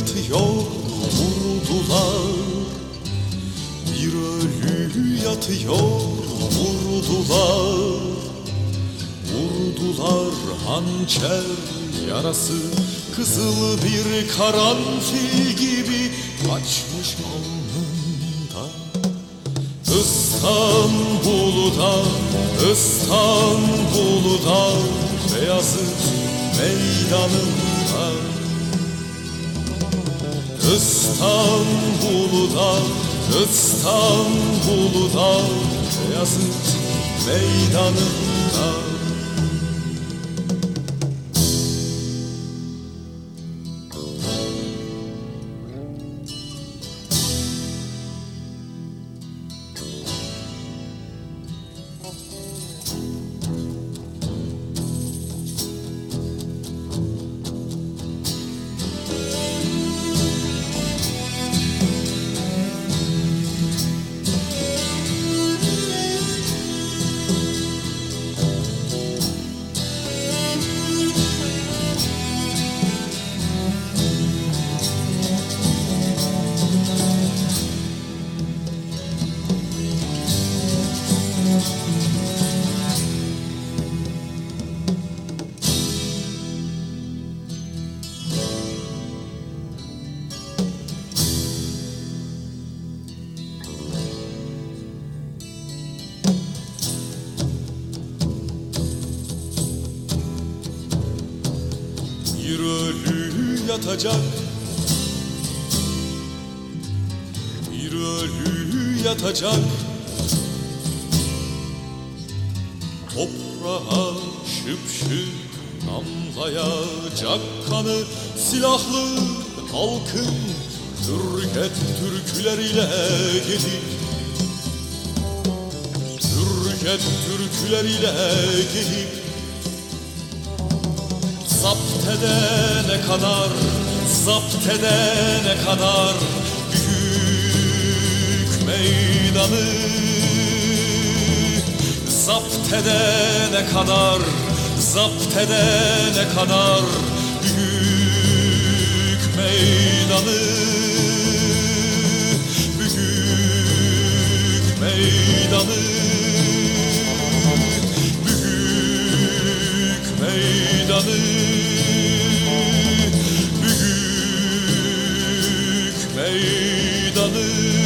yatıyor vurdular. Bir ölü yatıyor vurdular. Vurdular hançer yarası Kızıl bir karanfil gibi kaçmış alnında İstanbul'da, İstanbul'da Beyazıt meydanında İstanbul'da, İstanbul'da Beyazıt meydanında Bir ölü yatacak. Bir ölü yatacak Toprağa şıp şıp damlayacak kanı Silahlı halkın Türket türküleriyle gelip Türket türküleriyle gelip Zapt edene kadar, zapt edene kadar Büyük meydanı Zapt edene kadar Zapt edene kadar Büyük meydanı Büyük meydanı Büyük meydanı Büyük meydanı.